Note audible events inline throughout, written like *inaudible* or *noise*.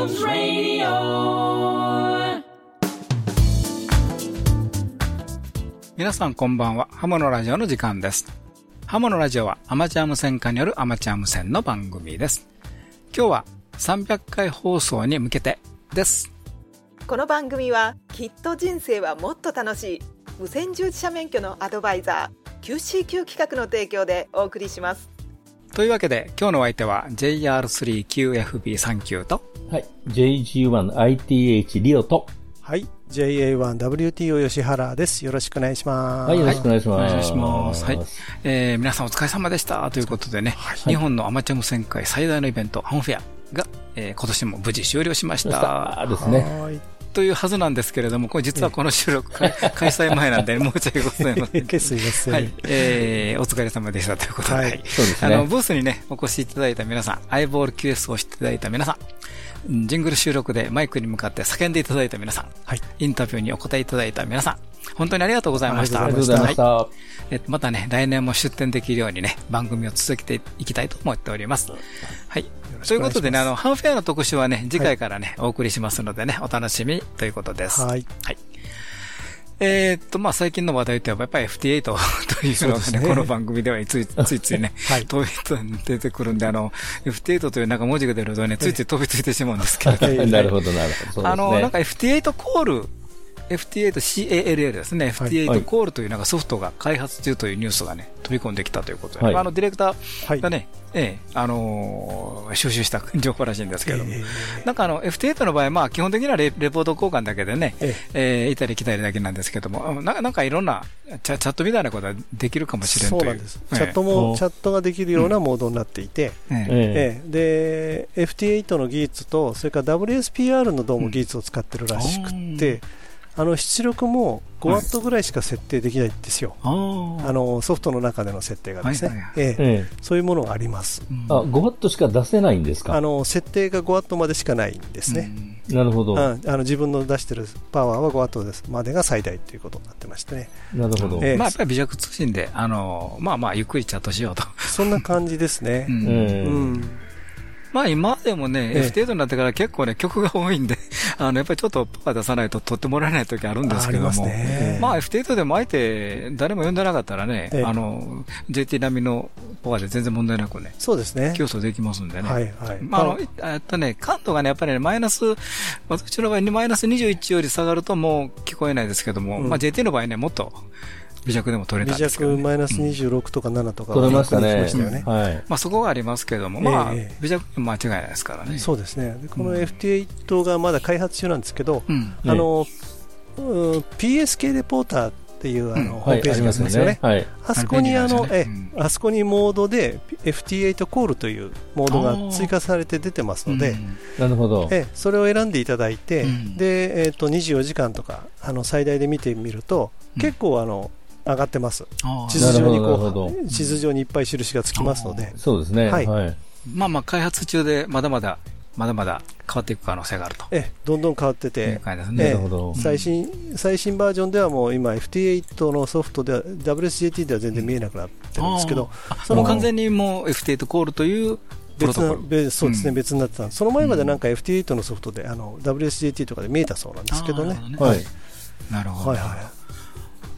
Jones Radio 皆さんこんばんは。ハモのラジオの時間です。ハモのラジオはアマチュア無線化によるアマチュア無線の番組です。今日は300回放送に向けてです。この番組はきっと人生はもっと楽しい無線従事者免許のアドバイザー QCQ 企画の提供でお送りしますというわけで今日のお相手は JR3QFB39 とはい。JG1ITH リオと。はい。JA1WTO 吉原です。よろしくお願いします。はい、よろしくお願いします。お願いします。はい。えー、皆さんお疲れ様でした。ということでね、日本のアマチュア無線界最大のイベント、ハンフェアが、えー今年も無事終了しまし。したですね。はい。というはずなんですけれども、これ実はこの収録開 *laughs* 開催前なんで、申し訳ございません。すいません。はい。えー、お疲れ様でしたということで、はいはいそうですあの、ね。ブースにね、お越しいただいた皆さん、アイボール QS をしていただいた皆さんジングル収録でマイクに向かって叫んでいただいた皆さん、はい。インタビューにお答えいただいた皆さん、本当にありがとうございました。ありがとうございました。はいえっと、またね、来年も出展できるようにね、番組を続けていきたいと思っております。はい。ということでね、あの、ハンフェアの特集はね、次回からね、お送りしますのでね、お楽しみということです。はい。はい。えーっと、まあ、最近の話題といえば、やっぱり FT8 *laughs* というのがね、ねこの番組ではつい *laughs* ついついね、はい飛びつ出てくるんで、あの、FT8 というなんか文字が出るとね、ついつい飛びついてしまうんですけど、はいなるほど、なるほど。ね。あの、なんか FT8 コール、FT8CALL ですね、はい。FT8 コールというなんかソフトが開発中というニュースがね、飛び込んできたということで、はい。まああの、ディレクタはい。ーがね、ええ、あのー収集した情報らしいんですけれども、えなんかあの、FT8 の場合、まあ基本的にはレレポート交換だけでね、ええ。ー、いたり来たりだけなんですけども、ななんかいろんなチャチャットみたいなことはできるかもしれんという。そうなんです。ええ。チャットお。も、チャットができるようなモードになっていて、えええ。ええ。で、FT8 の技術と、それから WSPR のどうも技術を使ってるらしくって、あの、出力も 5W ぐらいしか設定できないんですよ。あーあの、ソフトの中での設定がですはいはいはい。ねえそういうものがあります。うんあ、5ワットしか出せないんですか？あの、設定が 5W までしかないんですね。なるほど。うん、あの自分の出してるパワーは5ワットですまでが最大ということになってましてね。なるほど。ええまあやっぱり微弱通信で、あの、まあまあゆっくりチャットしようと。そんな感じですね。うんええうん。まあ今でもね、ええ F 程度になってから結構ね、曲が多いんで、*laughs* あの、やっぱりちょっとパワー出さないと撮ってもらえない時あるんですけども。あますね。まあ F 程度でもあえて誰も呼んでなかったらね、ええあの、JT 並みのパワーで全然問題なくね、そうですね。競争できますんでね。はいはい。まあ、あの、えっとね、感度がね、やっぱりね、マイナス、私の場合にマイナス21より下がるともう聞こえないですけども、うんまあ JT の場合ね、もっと微弱でも取れ微たんですけど、ね。弱マイナス26とか7とか取れましたねりしましたよね。はい。まあそこがありますけども、まあ、ええ微弱間違いないですからね。そうですね。でこの FT8 がまだ開発中なんですけど、うん。あの、うん PSK レポーターっていうあうんの、ホームページがありますよね。はい。あそこにあの、えあそこにモードで FT8 コールというモードが追加されて出てますので、うんなるほど。ええ、それを選んでいただいて、うんで、えっと24時間とかあの最大で見てみると、うん結構あの上がってます。地図上にこう地図上にいっぱい印がつきますので、そうですね。はい。はい。まあまあ開発中でまだまだ、まだまだ変わっていく可能性があると。ええ、どんどん変わってて、ね。ええなるほど。最新最新バージョンではもう今 FT8 のソフトでは WSJT では全然見えなくなってるんですけど、その完全にもう F8 コールという別そうですね、うん。別になってたその前までなんか FT8 のソフトであの WSJT とかで見えたそうなんですけどね。なるほはい。なるほど。はいはいで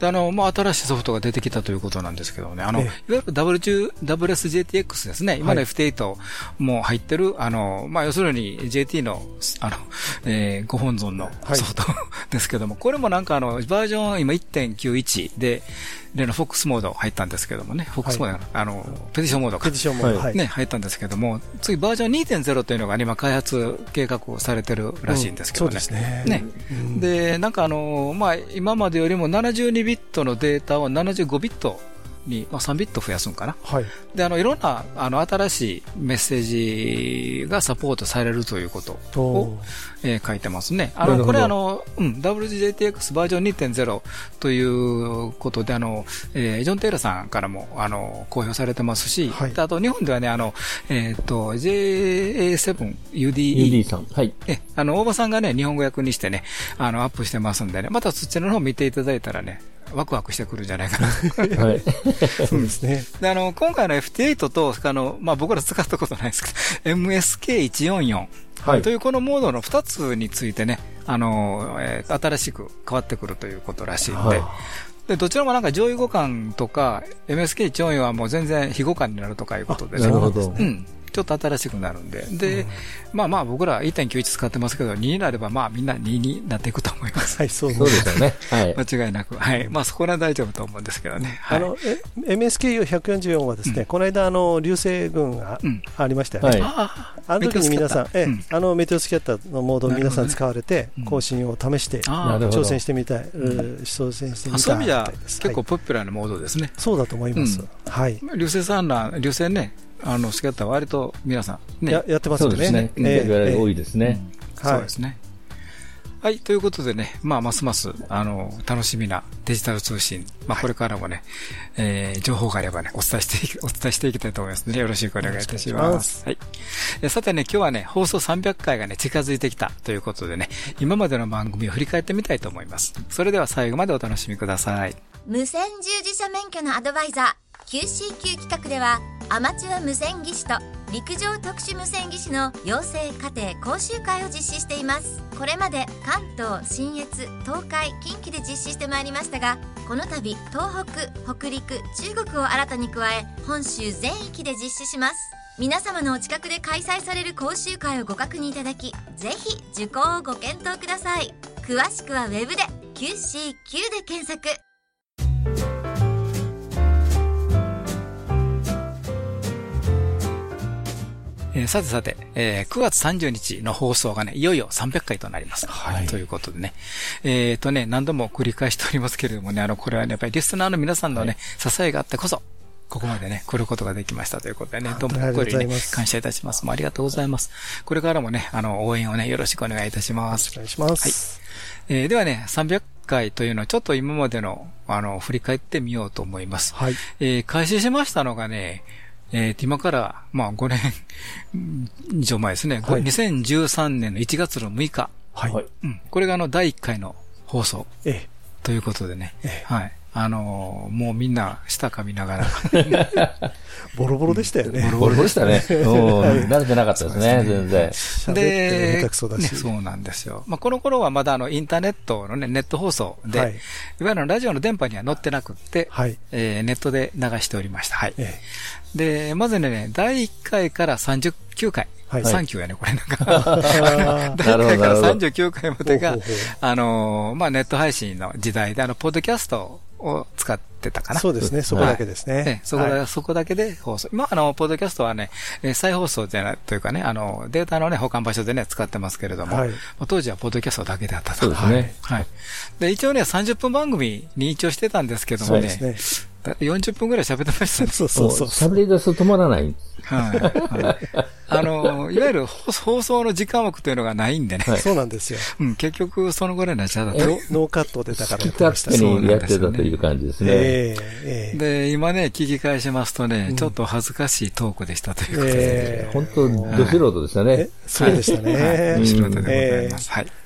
あの、まあ、新しいソフトが出てきたということなんですけどね、あの、ええ。いわゆる W10 WSJTX ですね、今のはい。F8 も入ってる、あの、まあ、要するに JT の、あの、えーご本尊のはい。ソフト、ですけども、これもなんかあの、バージョン今1.91で、例の FOX モード入ったんですけどもね、FOX モード、あの、ペティションモードか。ペティ。ションも、はい。はい。ね、入ったんですけども、次バージョン2.0というのが今開発計画をされてるらしいんですけどね。うん。そうですね。ね。うんで、なんかあの、まあ、今までよりも72ビットのデータを75ビットに、まあ、3ビット増やすんかな。はいで、あの、いろんな、あの、新しいメッセージがサポートされるということをお、えー書いてますね。あの、これあの、うん、WGJTX バージョン2.0ということで、あの、えージョン・テイラーさんからも、あの、公表されてますし、はいであと日本ではね、あの、えっ、と、JA7UDE UD さん。はい。え、あの、大場さんがね、日本語訳にしてね、あの、アップしてますんでね、またそちらの方見ていただいたらね、ワクワクしてくるんじゃないかな。はい。*laughs* そうですね。で、あの、今回の FT8 と、あの、まあ、僕ら使ったことないですけど、MSK144 はいというこのモードの2つについてね、あの、えー新しく変わってくるということらしいんで、はいで、どちらもなんか上位互換とか、MSK 上位はもう全然非互換になるとかいうことでねなるほど。うん。ちょっと新しくなるんで。で、まあまあ僕ら1.91使ってますけど、2になればまあみんな2になっていくと思います。はい、そうですよね。はい。*laughs* 間違いなく。はい。まあそこらは大丈夫と思うんですけどね。はい。あの、え MSKU144 はですね、この間、あの、流星群がうんありましたよね。はい。ああの時に皆さん、ええうんあのメテオスキャッターのモードを皆さん使われてうん、更新を試して、あなるほど挑戦してみたい、うん挑戦してみたいあそういう意味です結構はいポピュラーなモードですね。そうだと思います。うんはい。流星産卵、流星ね、あの、スキャッターは割と皆さんねや、やってますよね。そうですね。ええ言われる多えいですね。うんそうですね。はい。ということでね、まあ、ますます、あの、楽しみなデジタル通信。まあ、これからもね、えー、情報があればね、お伝えしていき、*laughs* お伝えしていきたいと思いますので、よろしくお願いいたしま。ますすはい。えさてね、今日はね、放送300回がね、近づいてきたということでね、今までの番組を振り返ってみたいと思います。それでは最後までお楽しみください。無線従事者免許のアドバイザー QCQ 企画ではアマチュア無線技師と陸上特殊無線技師の養成課程講習会を実施しています。これまで関東信越東海近畿で実施してまいりましたがこの度東北北陸中国を新たに加え本州全域で実施します。皆様のお近くで開催される講習会をご確認いただきぜひ受講をご検討ください。詳しくはウェブで QCQ で検索。えーさてさて、えー9月30日の放送がね、いよいよ300回となります。はいということでね。えっ、とね、何度も繰り返しておりますけれどもね、あの、これはね、やっぱりリスナーの皆さんのね、支えがあってこそ、ここまでね、来ることができましたということでね、どうも心よりね感謝いたします。もうありがとうございます。これからもね、あの、応援をね、よろしくお願いいたしますお。願いします。えーではね、300回というのはちょっと今までの、あの、振り返ってみようと思います。はい。えー開始しましたのがね、えー今から、まあ5年うん以上前ですね。はい2013年の1月の6日。はい。はい。うん。これがあの第1回の放送えということでね。えはい。あのーもうみんな舌噛みながら。え、*laughs* ボロボロでしたよね。ボロボロでしたね。うん。慣れてなかったですね、全然。喋っても下手くそだし。ねそうなんですよ。まあ、この頃はまだあの、インターネットのね、ネット放送で、はいい、わゆるラジオの電波には載ってなくって、はい。えーネットで流しておりました。はい。えで、まずね、第1回から39回。はい3級やね、これなんえ。か。あ *laughs* 第1回からなるほど39回までがあのー、まあ、ネット配信の時代で、あの、ポッドキャストを使ってたかな。ーそうですね、そこだけですええね。そこだ、はいそこだけで放送。今、あの、ポッドキャストはね、えー再放送じゃない、というかね、あの、データのね、保管場所でね、使ってますけれども、はいまあ当時はポッドキャストだけであったと。そうですね。はい。で、一応ね、30分番組に一応してたんですけどもね、そうですね。だって40分ぐらい喋ってましたね。そうそうそう。喋り出すと止まらない。はい。はいあの、いわゆる放放送の時間枠というのがないんでね、はいそうなんですよ。うん、結局そのぐらいになっちゃったと。ノノーカットでだからやってましたにやってたという感じですね。ええ、ええ。で、今ね、聞き返しますとね、うんちょっと恥ずかしいトークでしたということで、ええ本当、ど素人でしたえね。そうでしたはいね。素人でございえます。はい。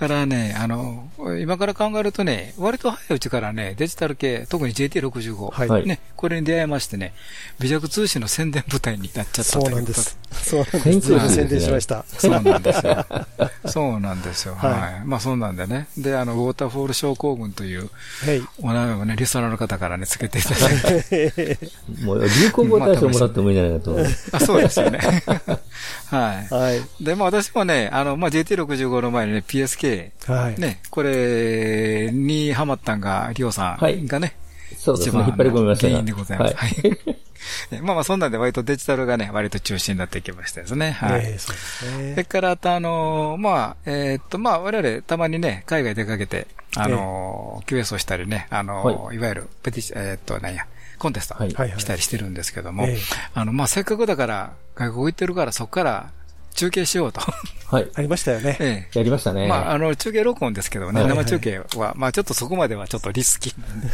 からね、あの、今から考えるとね、割と早いうちからね、デジタル系、特に JT65、はいはいね、これに出会いましてね、微弱通信の宣伝部隊になっちゃったということそうなんです。そうなん宣です。伝宣伝しました。そうなんですよ。*laughs* そうなんですよ。はいはい。まあそうなんでね。で、あの、ウォーターフォール症候群というはい。お名前をね、リスナーの方からね、つけていただいて。*laughs* もう流行語大賞もらってもいいんじゃないかと。*laughs* あそうですよね。ははい。い。で、まあ私もね、あの、まあ JT65 の前にね、PSK、はい。ね、これにハマったんが、リオさんがね、そうですね。引っ張り込みましたが原因でございます。ははいい。*laughs* まあまあそんなんで割とデジタルがね、割と中心になってきましたですね。はい。ええそうですそれね。から、あと、あのーまあ、えーっと、まあ、我々、たまにね、海外出かけて、あのー QS をしたりね、あのーい、わゆる、ペティシ、えーっと、なんや、コンテストしたりしてるんですけども、ええあの、まあ、せっかくだから、外国行ってるから、そこから中継しようと。はい。*laughs* ありましたよね。ええやりましたね。まあ、あの、中継録音ですけどね、生中継は、まあ、ちょっとそこまではちょっとリスキーなんで、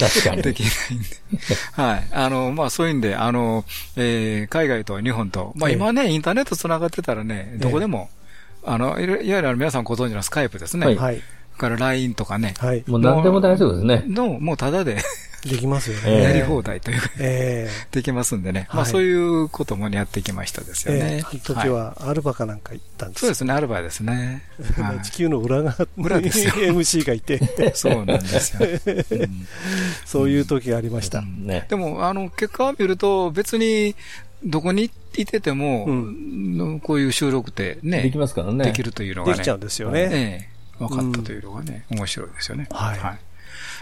確かに。できないんで。*laughs* はい。あの、まあ、そういうんで、あの、えー海外と日本と、まあ、ええ今ね、インターネット繋がってたらね、どこでも、あの、いわゆる皆さんご存知のスカイプですね。はい。から LINE とかね。はい。もう何でも大丈夫ですね。の、もうただでできますよええね。やり放題というか、えできますんでね。まあはいそういうこともやってきましたですえよね。ええあの時はアルバかなんか行ったんですそうですね、アルバイですね。はい地球の裏側裏ですよ *laughs* MC がいて、そうなんですよ。うんそういう時がありました。ね。でも、あの、結果を見ると、別に、どこにいてても、うこういう収録ってね、できますからね。できるというのがね。できちゃうんですよね。ええ、分かったというのがね、面白いですよね。はい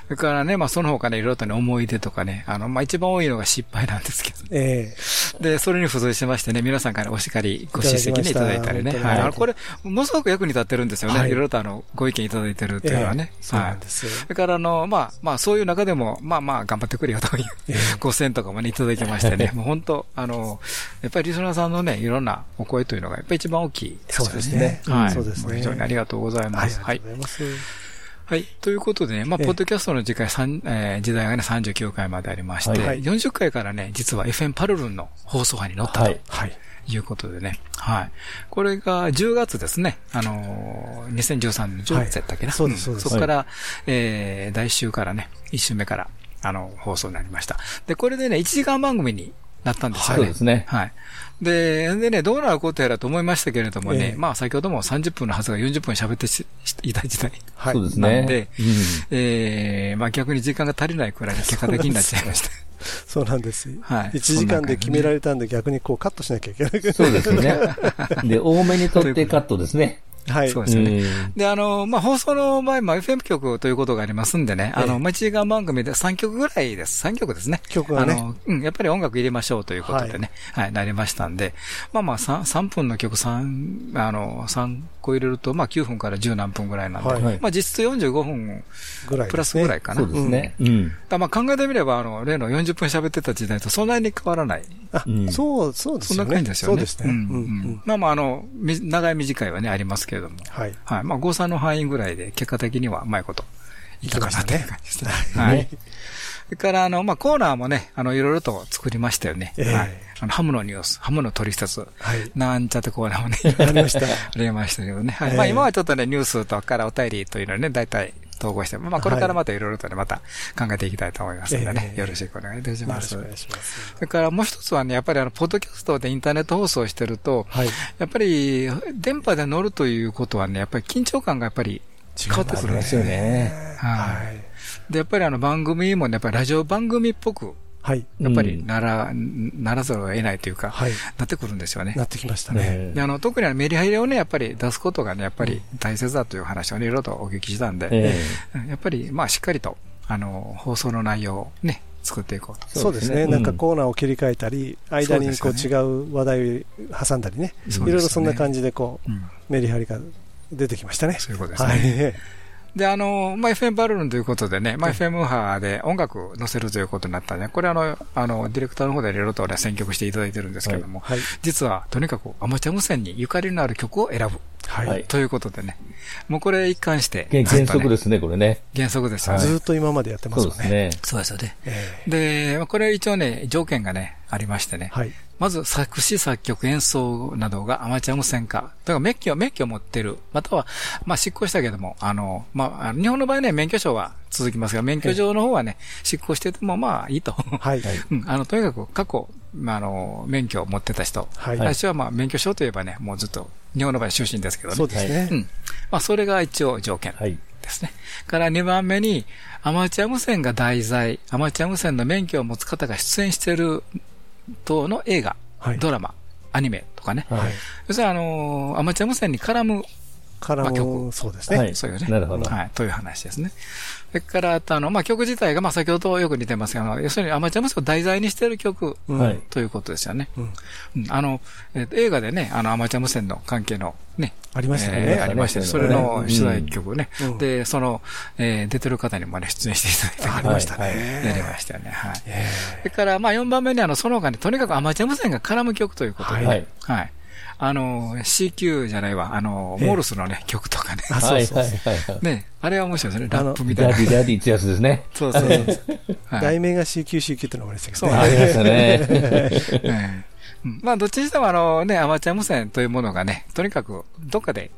それからね、まあその他ね、いろいろとね、思い出とかね、あの、まあ一番多いのが失敗なんですけど、えで、それに付随しましてね、皆さんからお叱り、ご叱責ね、いただいたりね。はい。あのこれ、ものすごく役に立ってるんですよね。はいいろいろとあの、ご意見いただいてるってえいうのはね。えそうなはい。んですよ。それからあの、まあ、まあ、そういう中でも、まあまあ、頑張ってくれよというええご選とかもね、いただきましてね、*laughs* もう本当、あの、やっぱりリスナーさんのね、いろんなお声というのが、やっぱり一番大きいですよね。そうですねはい。そうですねも非常にありがとうございます。はい、はい。ということでね、まあ、ええポッドキャストの時間、三えー時代がね、39回までありまして、はい40回からね、実は FM パルルンの放送波に乗ったとはい。はい。いうことでね、はい。これが10月ですね、あのー、2013年の10月やったっけな？はいそうですそうですそこから、えー、来週からね、1週目から、あの、放送になりました。で、これでね、1時間番組になったんですよね。そうですね。はい。で、でね、どうなることやらと思いましたけれどもね、ええまあ先ほども30分のはずが40分喋ってしいた時代。はい。そうですねなんで。うんええまあ逆に時間が足りないくらいに結果的になっちゃいました。*laughs* そうなんです。はい1時間で決められたんで逆にこうカットしなきゃいけない。そうですね。*laughs* で、多めに取ってカットですね。はい。そうですよね。うんで、あの、まあ、放送の場合、まあ、FM 局ということがありますんでね、あの、ええまあ、1時間番組で3曲ぐらいです。3曲ですね。曲がねあの、うん、やっぱり音楽入れましょうということでね、はい、なりましたんで、まあまあ3、3分の曲3、あの、3個入れると、まあ、9分から10何分ぐらいなんで、はいまあ、実質45分ぐらい。プラスぐらいかな。そうですね。うん。だまあ考えてみれば、あの、例の40分喋ってた時代とそんなに変わらない。あうん、そう、そうですそん。な感じですよね。そうですね。ううん。まあまあ、あの、み長い短いはね、ありますけれども。はい。はい。まあ、誤差の範囲ぐらいで、結果的にはうまいこといったかなという感じですね。ははいい。それから、あの、まあ、コーナーもね、あの、いろいろと作りましたよね。ええはい。あの、ハムのニュース、ハムの取説、はい。なんちゃってコーナーもね、ありました。*laughs* ありましたけどね。はい。ええまあ、今はちょっとね、ニュースとからお便りというのをね、大体統合して、まあ、これからまたいろいろとね、また考えていきたいと思いますのでね、ええよろしくお願いいたします。よろしくお願いします。それからもう一つはね、やっぱりあの、ポッドキャストでインターネット放送してると、はい。やっぱり、電波で乗るということはね、やっぱり緊張感がやっぱり変わってくるんですすよね。はいはい。で、やっぱりあの番組もね、やっぱりラジオ番組っぽく、はい。やっぱりなら、ならざるを得ないというか、はい。なってくるんですよね。なってきましたね。ねであの特にメリハリをね、やっぱり出すことがね、やっぱり大切だという話をね、いろいろとお聞きしたんで、えやっぱり、まあ、しっかりと、あの、放送の内容をね、作っていこうと。そうですね。うんなんかコーナーを切り替えたり、間にこう違そう話題を挟んだりね。ねろいろそんな感じでこう、うんメリハリが出てきましたね。そういうことですね。はい。で、あの、まあ、FM バルーンということでね、まあ、FM 波で音楽載せるということになったんで、これあの、あの、ディレクターの方でいろいろとね、選曲していただいてるんですけども、はい。実は、とにかくアマチュア無線にゆかりのある曲を選ぶ。はい。はいということでね、もうこれ一貫して、え。原則す。ですね、これね。原則ですよね。ずーっと今までやってますよね。そうですね。そうですよね。えで、まあこれ一応ね、条件がね、ありましてねえ。はい。まず作詞作曲演奏などがアマチュア無線化。だから免許、免許を持ってる。または、まあ執行したけども、あの、まあ、日本の場合ね、免許証は続きますが、免許証の方はね、執行しててもまあいいと。はい。*laughs* うん、あの、とにかく過去、まあ、あの、免許を持ってた人。はい私はまあ、免許証といえばね、もうずっと、日本の場合出身ですけどね。そうですねう。ん。まあ、それが一応条件はい。ですね。から2番目に、アマチュア無線が題材、アマチュア無線の免許を持つ方が出演している等の映画、はい。ドラマ、アニメとかね。はい。要するにあの、アマチュア無線に絡む、からまあ曲も、そうですね。はいそういうね。なるほどはい、という話ですね。それから、あとあの、まあ、曲自体が、まあ、先ほどよく似てますが、要するにアマチュア無線を題材にしている曲うんはい。ということですよね。うんうんあの、えーと映画でね、あの、アマチュア無線の関係のね、ありましたよえーね。ありまして、そそれの主題曲ね。うんで、その、えー出てる方にもね、出演していただいて。ありましたはいね。やりましたよね。はい。えそれから、まあ、4番目に、あの、その他に、とにかくアマチュア無線が絡む曲ということで、ははいい。あの、CQ じゃないわ、あの、ええモールスのね、曲とかね。あ、はい。そうそうはい。はい。ね、あれは面白いですね。ラップみたいな。ダディダディってやつですね。そうそうそう。はい題名が CQCQ ってのがありましたけそう。ありましたね。*laughs* まあ、どっちにしてもあのね、アマチュア無線というものがね、とにかくどっかで、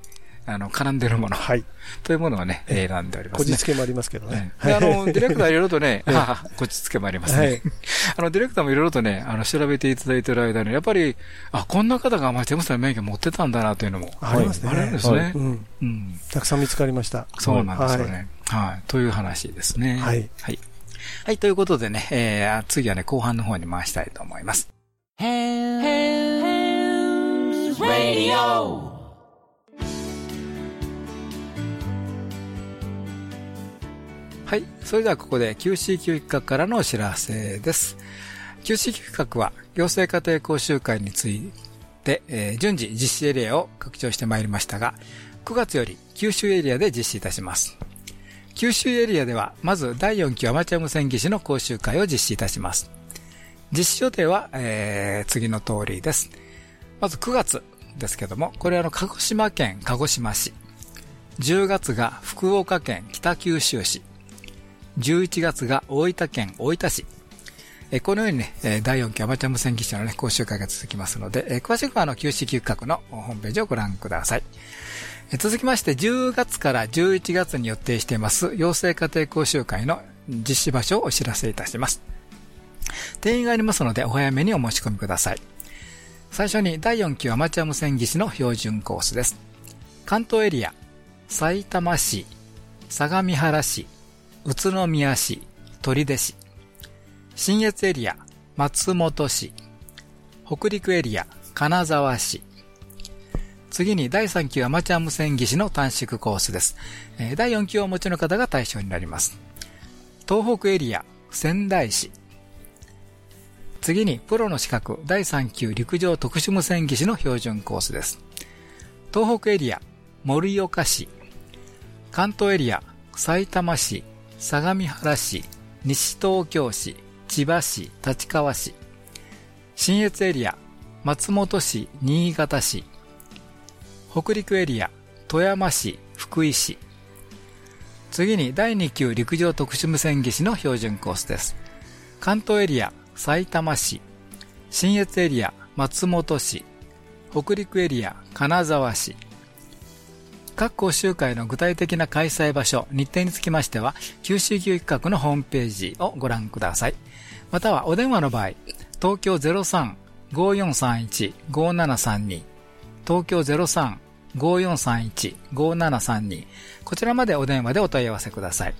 あの、絡んでるもの。はい。というものをね、選んでおりますね。こじつけもありますけどね。で、あの、*laughs* ディレクターいろいろとね、ああ、こじつけもありますね。*laughs* あの、ディレクターもいろいろとね、あの、調べていただいている間に、やっぱり、あ、こんな方がアマチュア無線の免許持ってたんだなというのも。ありますね。あるんですね。うん。たくさん見つかりました。そうなんですよね。はい。という話ですね。はい。はい。はい、ということでね、えー、次はね、後半の方に回したいと思います。Radio はい。それではここで QCQ 企画からのお知らせです。QCQ 企画は、行政家庭講習会について、えー、順次実施エリアを拡張してまいりましたが、9月より九州エリアで実施いたします。九州エリアでは、まず第4期アマチュア無線技師の講習会を実施いたします。実施予定は、えー、次の通りです。まず9月ですけども、これはあの、鹿児島県鹿児島市。10月が福岡県北九州市。11月が大分県大分市。えこのようにね、第4期アマチュア無線技師のね、講習会が続きますので、詳しくはあの、QC9 企画のホームページをご覧ください。え続きまして、10月から11月に予定しています、養成家庭講習会の実施場所をお知らせいたします。定員がありますので、お早めにお申し込みください。最初に、第4期アマチュア無線技師の標準コースです。関東エリア、埼玉市、相模原市、宇都宮市、取手市、新越エリア、松本市、北陸エリア、金沢市、次に第3級アマチュア無線技師の短縮コースです。第4級をお持ちの方が対象になります。東北エリア、仙台市。次にプロの資格第3級陸上特殊無線技師の標準コースです。東北エリア、盛岡市。関東エリア、埼玉市、相模原市、西東京市、千葉市、立川市、新越エリア、松本市、新潟市、北陸エリア、富山市、福井市、次に第2級陸上特殊無線技師の標準コースです。関東エリア、埼玉市、新越エリア、松本市、北陸エリア、金沢市、各講習会の具体的な開催場所、日程につきましては、九州教育学のホームページをご覧ください。またはお電話の場合、東京03-5431-5732、東京03-5431-5732、こちらまでお電話でお問い合わせください。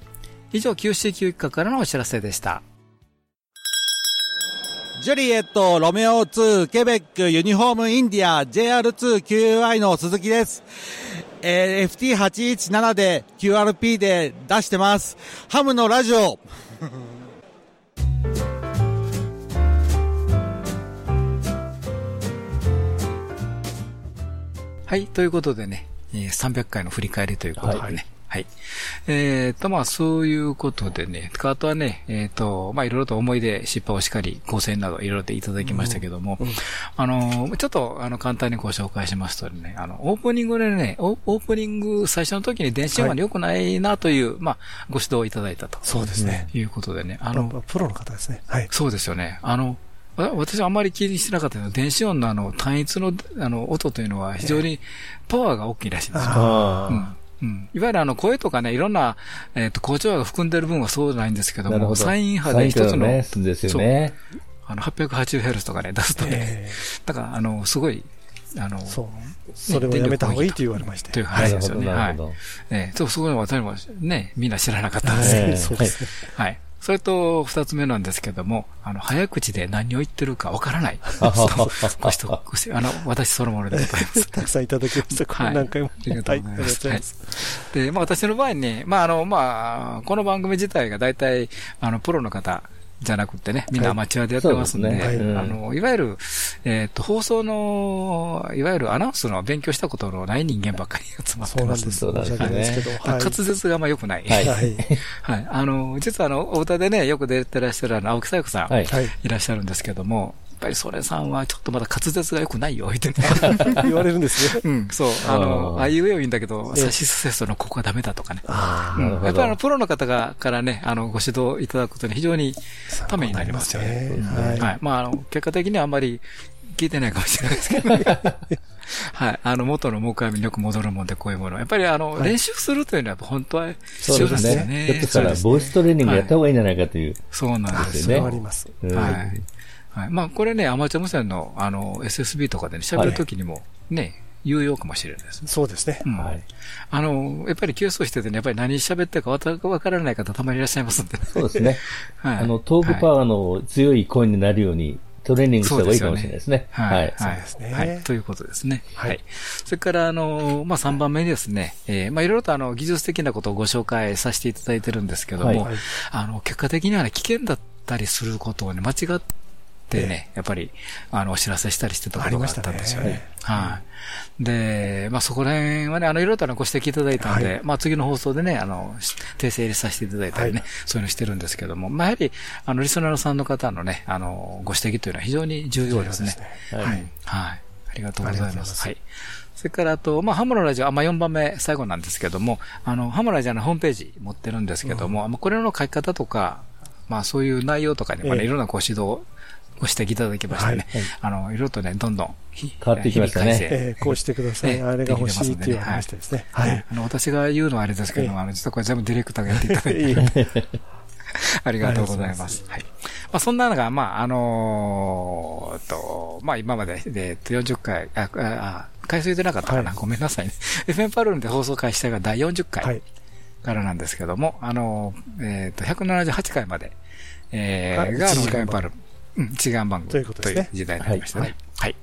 以上、九州教育学からのお知らせでした。ジュリエット、ロメオ2、ケベック、ユニフォームインディア、JR2QI の鈴木です。えー、FT817 で QRP で出してます。ハムのラジオ。はい、ということでね、300回の振り返りということでね、はいはい。えっ、ー、と、まあ、そういうことでね、あとはね、えっ、ー、と、まあ、いろいろと思い出、失敗をしかり、5000円などいろいろといただきましたけども、うんうん、あの、ちょっと、あの、簡単にご紹介しますとね、あの、オープニングでね、オープニング最初の時に電子音は良くないなという、はい、まあ、ご指導をいただいたと。そうですね。いうことでね、あの、プロの方ですね。はい。そうですよね。あの、私はあんまり気にしてなかったけど、電子音のあの単一のあの音というのは非常にパワーが大きいらしいんですよ。うんうん、いわゆるあの声とかね、いろんな、えっ、ー、と、校長が含んでる分はそうじゃないんですけども、サイン波で一つの、ね、ですよね。あの、880Hz とかね、出すとね、えー、だから、あの、すごい、あの、そう。それをやめた方がいいと言われまして。という話ですよね。はい。ええー、そう、そこで私もね、みんな知らなかったんですけど、そうですね。はい。それと、二つ目なんですけども、あの、早口で何を言ってるかわからない。*laughs* あの、私そのものでございます。*laughs* たくさんいただきました。これ何回も。ありがとうございます。で、まあ私の場合に、まああの、まあ、この番組自体が大体、あの、プロの方、じゃなくてね、みんなアマチュアでやってますんで、はいでねはい、あの、いわゆる、えっ、ー、と、放送の、いわゆるアナウンスの勉強したことのない人間ばっかり集まってます。そうなんです。そうですけど。滑舌があんま良くない。はい。はい。あの、実はあの、お歌でね、よく出てらっしゃるあの、青木さよ子さん、はい、いらっしゃるんですけども、っぱりそれさんはちょっとまだ滑舌が良くないよ、言って言われるんですね。うん、そう。あの、ああいうえはいいんだけど、サシスセストのここはダメだとかね。ああ、なるほど。やっぱりあの、プロの方が、からね、あの、ご指導いただくことに非常にためになりますよね。はい。まあ、あの、結果的にはあんまり聞いてないかもしれないですけど、*laughs* はい。あの、元の木阿弥によく戻るもんで、こういうもの。やっぱり、あの、はい練習するというのは、本当は必要そうでね。ですすよね。ひょっとしたら、ボイストレーニングやった方がいいんじゃないかという。そうなんですよ。はあります。うんはい。はい。まあ、これね、アマチュア無線の、あの、SSB とかでね、喋るときにも、ね、有用かもしれないですね。そうですね。うんはい。あの、やっぱり急走しててね、やっぱり何喋ってるかわからない方たまにいらっしゃいますんでね。そうですね。*laughs* はい。あの、トークパワーの強い声になるように、トレーニングした方がいいかもしれないですね。はい。はい。はい。ですねはい。ということですね。はいはい。それから、あの、まあ、3番目にですね、えーまあ、いろいろとあの、技術的なことをご紹介させていただいてるんですけども、はいはいあの、結果的にはね、危険だったりすることをね、間違ってね、やっぱり、あの、お知らせしたりしてたことがあったんですよね。はい。で、まあ、そこら辺はね、あの、いろいろとご指摘いただいたので、はいまあ、次の放送でね、あの、し訂正させていただいたりね、はいそういうのしてるんですけども、まあ、やはり、あの、リスナーさんの方のね、あの、ご指摘というのは非常に重要ですね。はいはい。はい。ありがとうございま。すすはい。それから、あと、まあ、ハムのラジオ、あまあ、4番目、最後なんですけども、あの、ハムのラジオのホームページ持ってるんですけども、まあこれの書き方とか、まあ、そういう内容とかにもね、ええいろんなご指導、ご指摘いただきましてね、はい。あの、い。ろいろとね、どんどんひ、変わってきましたね。こうしてください。ええあれが欲しいって言われましてですね。はい。あの、私が言うのはあれですけども、ええ。あの、実はこれ全部ディレクターがやっていただいいいて、*laughs* ありがとうございます。はい。まあ、そんなのが、まあ、あのーと、まあ、今まで、えっと、40回、あ、あ、あ回数でなかったかな、はい。ごめんなさいね。*laughs* FM パルーンで放送開始したが第40回はい。からなんですけども、あのー、えっと、178回まで、えはいー、が、時間 FM パルーン、うん、番組ということですね時代になりましたね。はいはい。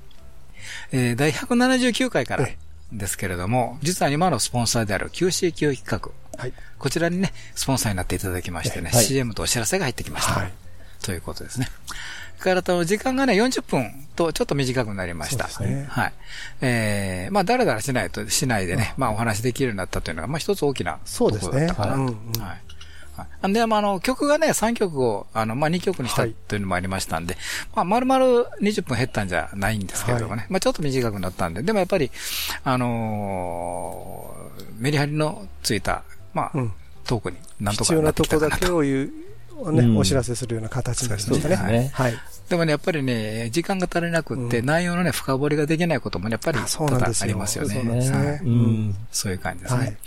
えー、第179回からえですけれども、実は今のスポンサーである QCQ 企画、はい。こちらにね、スポンサーになっていただきましてね、はい CM とお知らせが入ってきました。はい。ということですね。からと、時間がね、40分とちょっと短くなりました。はい。えー、まあ、だらだらしないと、しないでね、まあ、お話できるようになったというのが、まあ、一つ大きなそうですね。ところだったかなと。うんうんはい。はいんで、まあ、あの、曲がね、3曲を、あの、まあ、2曲にしたはいというのもありましたんで、まあ、丸々20分減ったんじゃないんですけれどもね、はまあ、ちょっと短くなったんで、でもやっぱり、あのーメリハリのついた、まあ、うんトークになんと必要かなってなとこだきたかなと。けを言う、ね、うんお知らせするような形になりましたね。そうですねはい。でもね、やっぱりね、時間が足りなくって、うん内容のね、深掘りができないこともね、やっぱり多々ありますよね。そうですね。そういう感じですね。はい。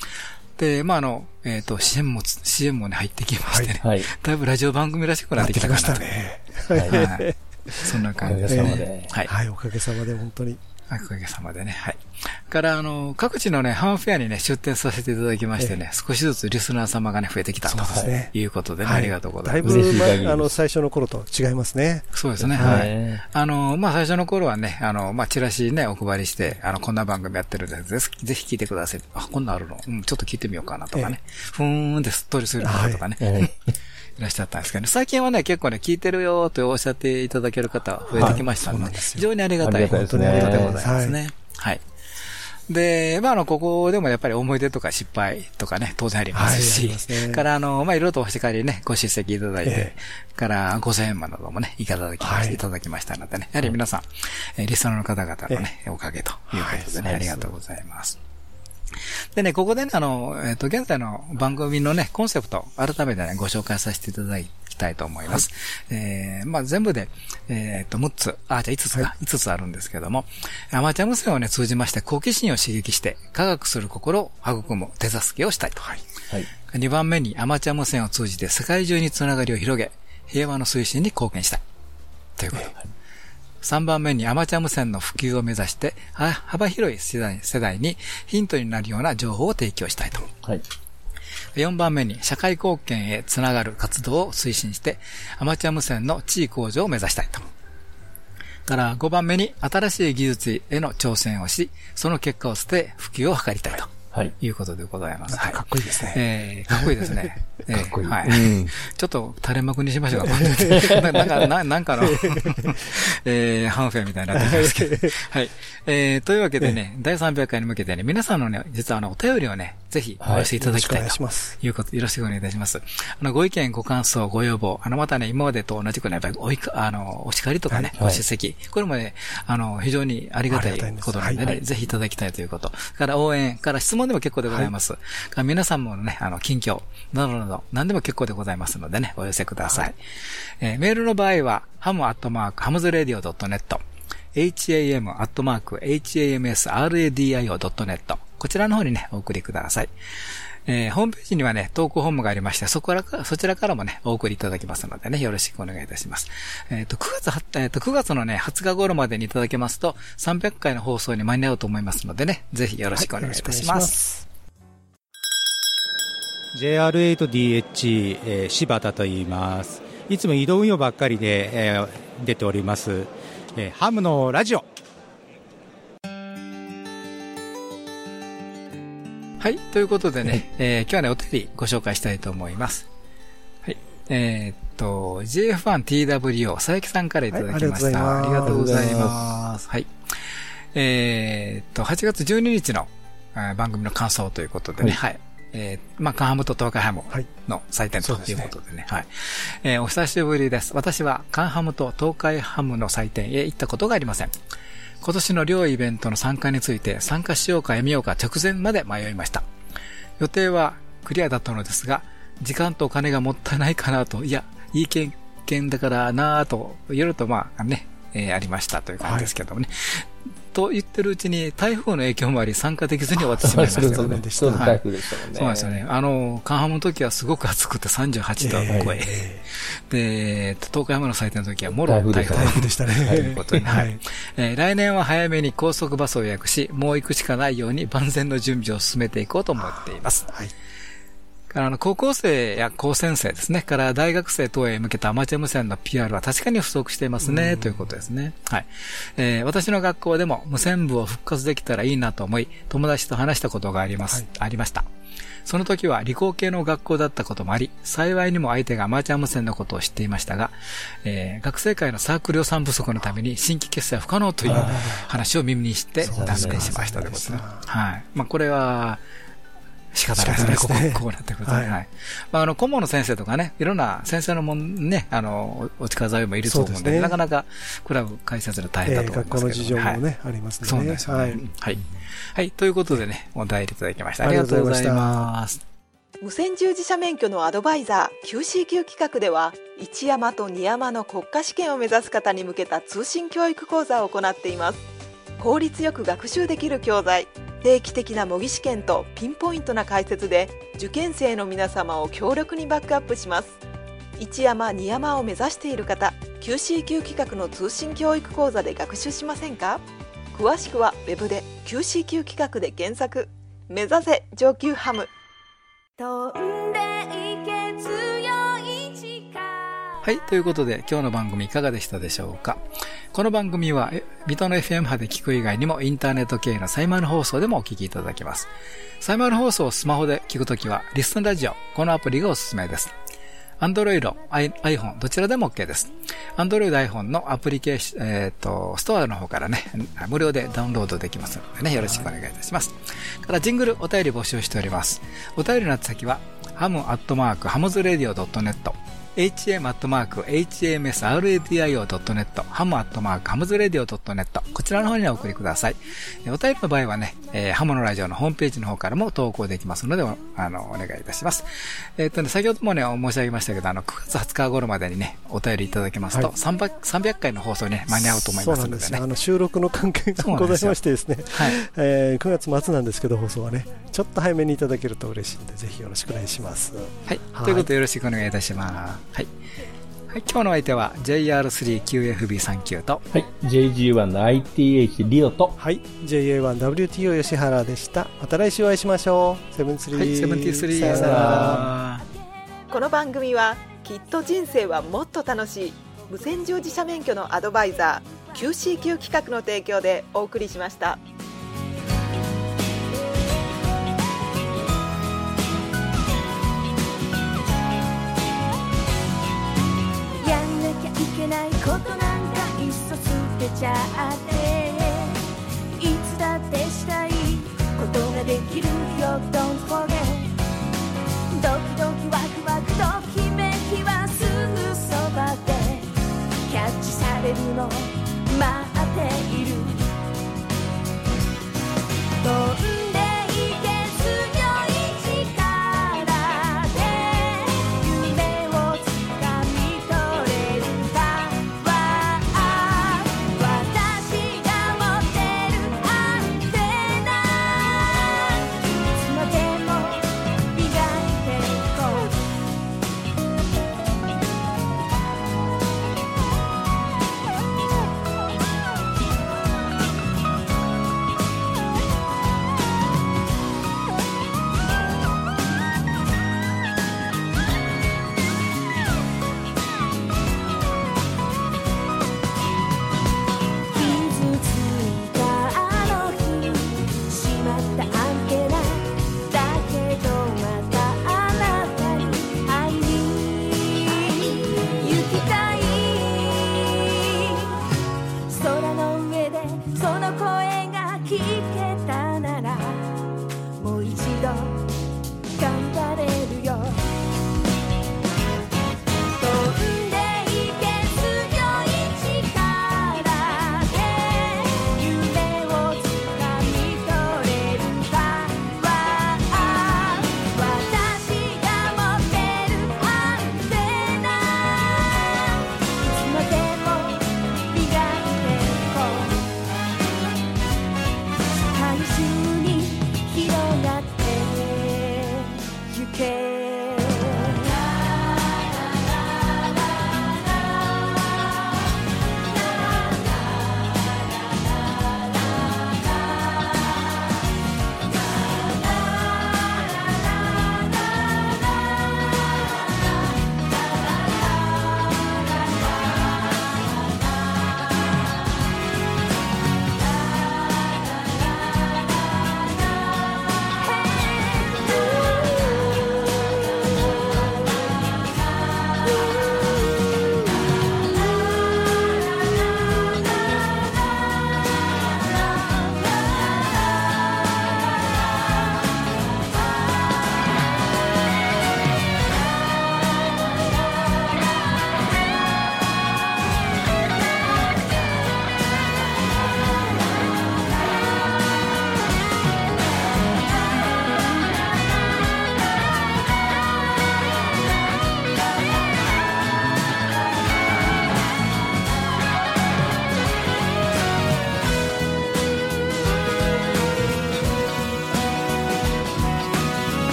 で、まあ、あの、えっ、と、CM もつ、CM もね、入ってきましてね、はい。だいぶラジオ番組らしくなっなっててきまきたかなと。したね。はいはい。そんなお感じですかげさまね。で。はい。はい、おかげさまで本当に。おかげさまでね。はい。から、あの、各地のね、ハンフェアにね、出展させていただきましてね、少しずつリスナー様がね、増えてきたとそうですね。いうことでね、はいありがとうございます。だいぶあの、最初の頃と違いますね。そうですね。ははいい。あの、まあ、最初の頃はね、あの、まあ、チラシね、お配りして、あの、こんな番組やってるんで、ぜひぜひ聞いてください。あ、こんなんあるの？うん、ちょっと聞いてみようかなとかね。ふーんですっとりする方とかね、はい。いらっしゃったんですけどね。最近はね、結構ね、聞いてるよとおっしゃっていただける方増えてきましたので、非常にありがたい。本当にありがとうございますね。はい。で、まあ、あの、ここでもやっぱり思い出とか失敗とかね、当然ありますし、から、あの、まあ、いろいろとお叱りね、ご出席いただいて、えから、5000円などもね、いただきましはいいただきましたのでね、やはり皆さん、えーリスナーの方々のね、おかげということでね、はいありがとうございます。でね、ここでね、あの、えっ、と、現在の番組のね、コンセプト、改めてね、ご紹介させていただきたいと思います。えー、まあ、全部で、えっ、と、6つ、あ、じゃあ5つか、5つあるんですけども、アマチュア無線をね、通じまして、好奇心を刺激して、科学する心を育む手助けをしたいと。はい。2番目にアマチュア無線を通じて世界中につながりを広げ、平和の推進に貢献したい。ということ。3番目にアマチュア無線の普及を目指して、は幅広い世代世代にヒントになるような情報を提供したいと。はい。4番目に社会貢献へつながる活動を推進して、アマチュア無線の地位向上を目指したいと。から5番目に新しい技術への挑戦をし、その結果を捨て普及を図りたいと。はい。いうことでございます。はい。かっこいいですね。えー、かっこいいですね。え *laughs* ーかっこいいはい。うんちょっと垂れ幕にしましょうか。*laughs* ななんか、ななんかの、*laughs* えー、ハンフェアみたいになってますけど。はい。えー、というわけでね、第300回に向けてね、皆さんのね、実はあの、お便りをね、ぜひお寄せいただきたいよろしくお願いしとます。いうこと、よろしくお願いいたします。あの、ご意見、ご感想、ご要望、あの、またね、今までと同じくね、やっぱりおいか、あの、お叱りとかね、はいご出席、これもね、あの、非常にありがたいことなんでね、はいぜひいただきたいということ。から応援、から質問でも結構でございます。から皆さんもね、あの、近況、などなど、何でも結構でございますのでね、お寄せください。えーメールの場合は、ハムアットマーク、ハムズレディオ .net、ham.hamsradio.net こちらの方にね、お送りください。えー、ホームページにはね、投稿ホームがありまして、そこか、そちらからもね、お送りいただきますのでね、よろしくお願いいたします。えっ、ー、と、9月、えっ、ー、と、9月のね、20日頃までにいただけますと、300回の放送に間に合うと思いますのでね、ぜひよろしくお願いいたします。はい JR8DH、えー、柴田と言います。いつも移動運用ばっかりで、えー、出ております、えー、ハムのラジオ。はい、ということでね、はい、えー、今日はね、お便りご紹介したいと思います。はい。えー、っと、JF1TWO、佐伯さんからいただきました。はい、ありがとうございます。はい。えー、っと、8月12日の番組の感想ということでね、はい、はいえー、まあ、カンハムと東海ハムの祭典ということでね。はい、ねはい、えー、お久しぶりです。私はカンハムと東海ハムの祭典へ行ったことがありません。今年の両イベントの参加について参加しようかやめようか直前まで迷いました。予定はクリアだったのですが、時間とお金がもったいないかなと、いや、いい経験だからなぁと、いろいろとまあね、えー、ありましたという感じですけどもね。はいと言ってるうちに台風の影響もあり参加できずに終わってしまいましたよね。*laughs* そう台風でしたもんね。そうなんですよね。あの、カンハムの時はすごく暑くて38度を超え、で、東海山の祭典の時はもろ台風でしたね。ということに、はい。え来年は早めに高速バスを予約し、もう行くしかないように万全の準備を進めていこうと思っています。はい。あの、高校生や高専生ですね、から大学生等へ向けたアマチュア無線の PR は確かに不足していますね、ということですね。はい。えー、私の学校でも無線部を復活できたらいいなと思い、友達と話したことがあります、はい、ありました。その時は理工系の学校だったこともあり、幸いにも相手がアマチュア無線のことを知っていましたが、えー、学生会のサークル予算不足のために新規結成は不可能という話を耳にして断念しましたということですね。はい。まあ、これは、仕方ないですね。ここ、*laughs* こうなってくると、はい。まあ、あの、顧問の先生とかね、いろんな先生のもんね、あの、お力添えもいると思うんで、なかなか、クラブ開設で大変だと思いますけど。学校の事情もね、ありますね。そうですね。はい。はい。ということでね、お便りいただきました。ありがとうございます。無線従事者免許のアドバイザー QCQ 企画では一山と二山の国家試験を目指す方に向けた通信教育講座を行っています効率よく学習できる教材。定期的な模擬試験とピンポイントな解説で受験生の皆様を強力にバックアップします。一山二山を目指している方 QCQ 企画の通信教育講座で学習しませんか？詳しくは Web で QCQ 企画で検索。目指せ上級ハム。はい。ということで、今日の番組いかがでしたでしょうか？この番組は、水戸の FM 波で聞く以外にも、インターネット系のサイマル放送でもお聞きいただけます。サイマル放送をスマホで聞くときは、リスンラジオ、このアプリがおすすめです。Android、iPhone、どちらでも OK です。Android、iPhone のアプリケーション、えっ、ー、と、ストアの方からね、無料でダウンロードできますのでね、よろしくお願いいたします。から、ジングル、お便り募集しております。お便りの先は、ハムアットマーク、ハムズレディオ .net、hm.hmsradio.net、ハムアットマーク、ハムズレディオ .net、こちらの方にお送りください。お便りの場合はね、えー、ハムのラジオのホームページの方からも投稿できますので、あの、お願いいたします。えっ、とね、先ほどもね、申し上げましたけど、あの、9月20日頃までにね、お便りいただけますと、はい、300, 300回の放送にね、間に合うと思いますのでね。ですあの、収録の関係がございましてですね、はい、えー、9月末なんですけど、放送はね、ちょっと早めにいただけると嬉しいんで、ぜひよろしくお願いします。はい。ということで、よろしくお願いいたします。はい。はい、今日の相手は JR3QFB39 と、はい、JG1ITH リオと、はい、JA1WTO 吉原でした。また来週お会いしましょう。セブンスリー。はい、セブンティスリー。さよなら。この番組は、きっと人生はもっと楽しい、無線乗自社免許のアドバイザー、QCQ 企画の提供でお送りしました。ちゃっていつだってしたいことができるよ。Don't forget ドキドキワクワクときめきはすぐそばで。キャッチされるの待って。いる